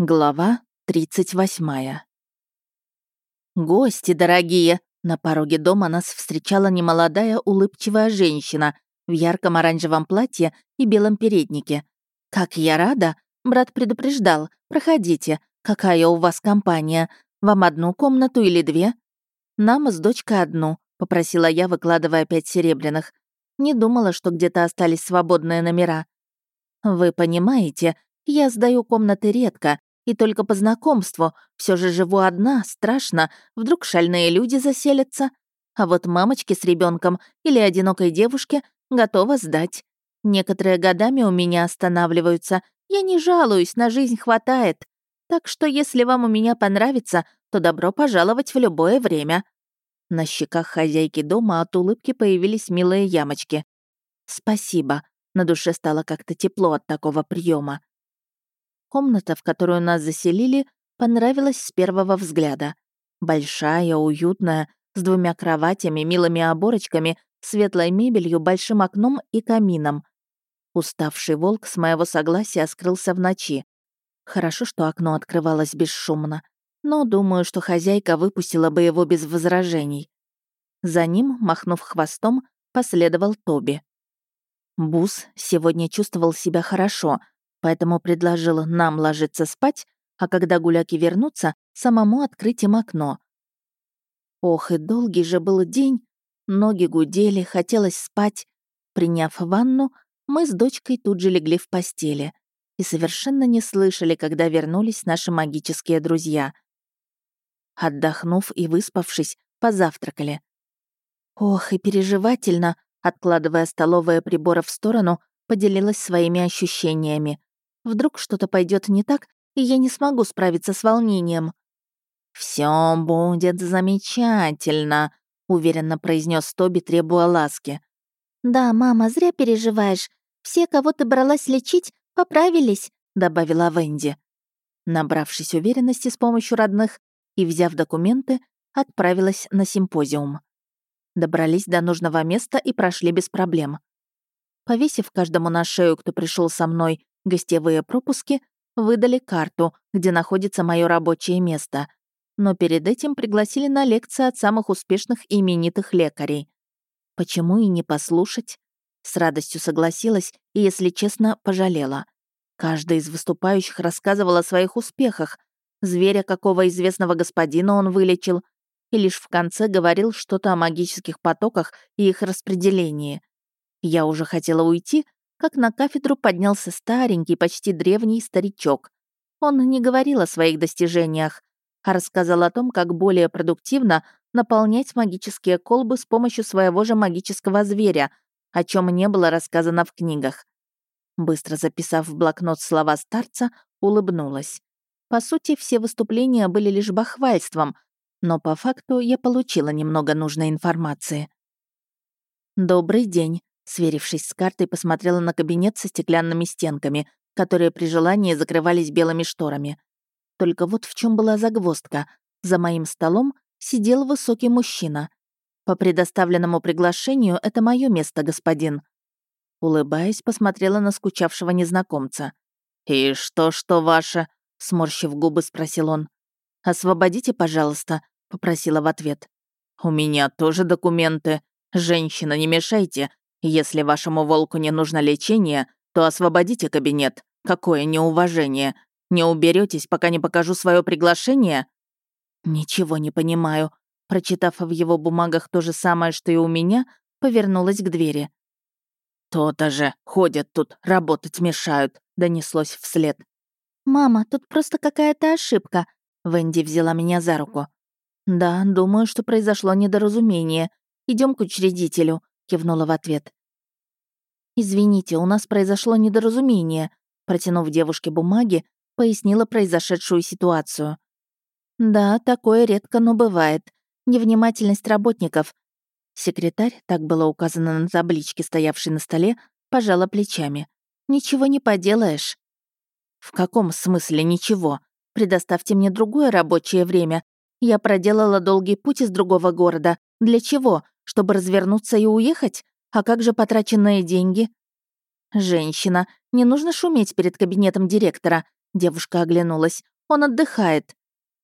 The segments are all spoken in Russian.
Глава 38. «Гости дорогие!» На пороге дома нас встречала немолодая улыбчивая женщина в ярком оранжевом платье и белом переднике. «Как я рада!» Брат предупреждал. «Проходите. Какая у вас компания? Вам одну комнату или две?» «Нам с дочкой одну», — попросила я, выкладывая пять серебряных. Не думала, что где-то остались свободные номера. «Вы понимаете, я сдаю комнаты редко, и только по знакомству. Все же живу одна, страшно. Вдруг шальные люди заселятся. А вот мамочке с ребенком или одинокой девушке готова сдать. Некоторые годами у меня останавливаются. Я не жалуюсь, на жизнь хватает. Так что если вам у меня понравится, то добро пожаловать в любое время». На щеках хозяйки дома от улыбки появились милые ямочки. «Спасибо». На душе стало как-то тепло от такого приема. Комната, в которую нас заселили, понравилась с первого взгляда. Большая, уютная, с двумя кроватями, милыми оборочками, светлой мебелью, большим окном и камином. Уставший волк с моего согласия скрылся в ночи. Хорошо, что окно открывалось бесшумно, но думаю, что хозяйка выпустила бы его без возражений. За ним, махнув хвостом, последовал Тоби. Бус сегодня чувствовал себя хорошо, поэтому предложил нам ложиться спать, а когда гуляки вернутся, самому открыть им окно. Ох, и долгий же был день. Ноги гудели, хотелось спать. Приняв ванну, мы с дочкой тут же легли в постели и совершенно не слышали, когда вернулись наши магические друзья. Отдохнув и выспавшись, позавтракали. Ох, и переживательно, откладывая столовые приборы в сторону, поделилась своими ощущениями. Вдруг что-то пойдет не так, и я не смогу справиться с волнением. Все будет замечательно, уверенно произнес Тоби, требуя ласки. Да, мама, зря переживаешь. Все, кого ты бралась лечить, поправились, добавила Венди. Набравшись уверенности с помощью родных и взяв документы, отправилась на симпозиум. Добрались до нужного места и прошли без проблем. Повесив каждому на шею, кто пришел со мной, Гостевые пропуски выдали карту, где находится мое рабочее место, но перед этим пригласили на лекции от самых успешных и именитых лекарей. Почему и не послушать? С радостью согласилась и, если честно, пожалела. Каждый из выступающих рассказывал о своих успехах, зверя какого известного господина он вылечил, и лишь в конце говорил что-то о магических потоках и их распределении. Я уже хотела уйти, как на кафедру поднялся старенький, почти древний старичок. Он не говорил о своих достижениях, а рассказал о том, как более продуктивно наполнять магические колбы с помощью своего же магического зверя, о чем не было рассказано в книгах. Быстро записав в блокнот слова старца, улыбнулась. По сути, все выступления были лишь бахвальством, но по факту я получила немного нужной информации. «Добрый день», Сверившись с картой, посмотрела на кабинет со стеклянными стенками, которые при желании закрывались белыми шторами. Только вот в чем была загвоздка. За моим столом сидел высокий мужчина. По предоставленному приглашению это мое место, господин. Улыбаясь, посмотрела на скучавшего незнакомца. «И что, что ваше?» — сморщив губы, спросил он. «Освободите, пожалуйста», — попросила в ответ. «У меня тоже документы. Женщина, не мешайте. Если вашему волку не нужно лечение, то освободите кабинет. Какое неуважение. Не уберетесь, пока не покажу свое приглашение? Ничего не понимаю. Прочитав в его бумагах то же самое, что и у меня, повернулась к двери. «То-то же, ходят тут, работать мешают», — донеслось вслед. «Мама, тут просто какая-то ошибка», — Венди взяла меня за руку. «Да, думаю, что произошло недоразумение. Идем к учредителю кивнула в ответ. «Извините, у нас произошло недоразумение», протянув девушке бумаги, пояснила произошедшую ситуацию. «Да, такое редко, но бывает. Невнимательность работников». Секретарь, так было указано на табличке, стоявшей на столе, пожала плечами. «Ничего не поделаешь». «В каком смысле ничего? Предоставьте мне другое рабочее время. Я проделала долгий путь из другого города. Для чего? чтобы развернуться и уехать? А как же потраченные деньги? Женщина, не нужно шуметь перед кабинетом директора. Девушка оглянулась. «Он отдыхает».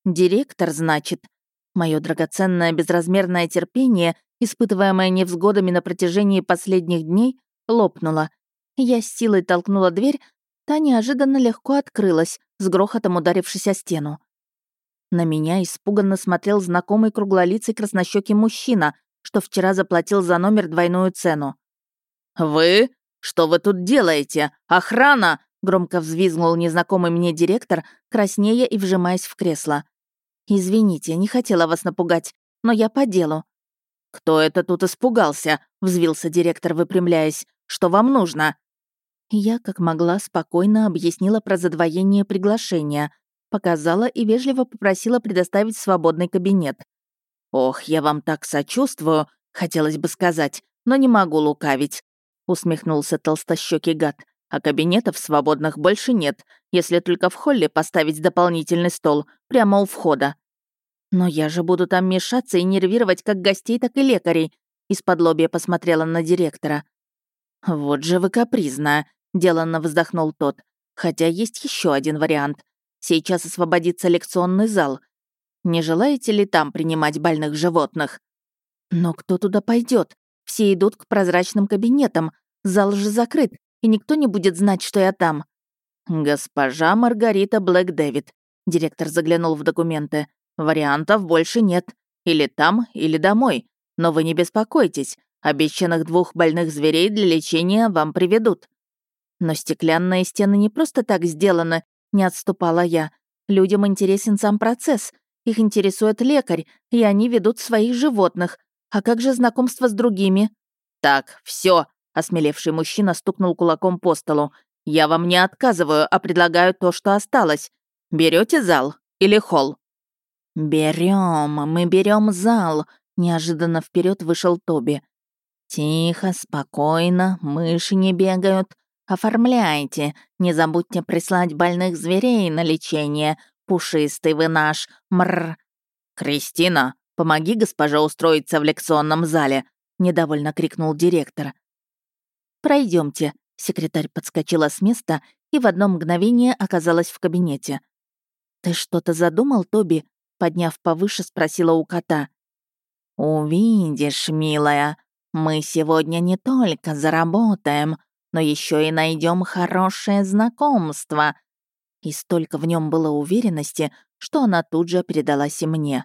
«Директор, значит?» Мое драгоценное безразмерное терпение, испытываемое невзгодами на протяжении последних дней, лопнуло. Я с силой толкнула дверь, та неожиданно легко открылась, с грохотом ударившись о стену. На меня испуганно смотрел знакомый круглолицый краснощекий мужчина, что вчера заплатил за номер двойную цену. «Вы? Что вы тут делаете? Охрана!» громко взвизгнул незнакомый мне директор, краснея и вжимаясь в кресло. «Извините, не хотела вас напугать, но я по делу». «Кто это тут испугался?» — взвился директор, выпрямляясь. «Что вам нужно?» Я, как могла, спокойно объяснила про задвоение приглашения, показала и вежливо попросила предоставить свободный кабинет. «Ох, я вам так сочувствую», — хотелось бы сказать, но не могу лукавить. Усмехнулся толстощекий гад. А кабинетов свободных больше нет, если только в холле поставить дополнительный стол, прямо у входа. Но я же буду там мешаться и нервировать как гостей, так и лекарей. Из-под лобья посмотрела на директора. «Вот же вы капризная», — деланно вздохнул тот. «Хотя есть еще один вариант. Сейчас освободится лекционный зал. Не желаете ли там принимать больных животных?» «Но кто туда пойдет? Все идут к прозрачным кабинетам. Зал же закрыт, и никто не будет знать, что я там». «Госпожа Маргарита Блэк Дэвид», — директор заглянул в документы. «Вариантов больше нет. Или там, или домой. Но вы не беспокойтесь. Обещанных двух больных зверей для лечения вам приведут». «Но стеклянные стены не просто так сделаны», — не отступала я. «Людям интересен сам процесс. Их интересует лекарь, и они ведут своих животных. А как же знакомство с другими?» «Так, все, осмелевший мужчина стукнул кулаком по столу. «Я вам не отказываю, а предлагаю то, что осталось. Берете зал или холл?» Берем, мы берем зал», — неожиданно вперед вышел Тоби. «Тихо, спокойно, мыши не бегают. Оформляйте. Не забудьте прислать больных зверей на лечение. Пушистый вы наш, мр. «Кристина, помоги госпоже устроиться в лекционном зале», — недовольно крикнул директор. Пройдемте. Секретарь подскочила с места и в одно мгновение оказалась в кабинете. «Ты что-то задумал, Тоби?» Подняв повыше, спросила у кота. «Увидишь, милая, мы сегодня не только заработаем, но еще и найдем хорошее знакомство». И столько в нем было уверенности, что она тут же передалась и мне.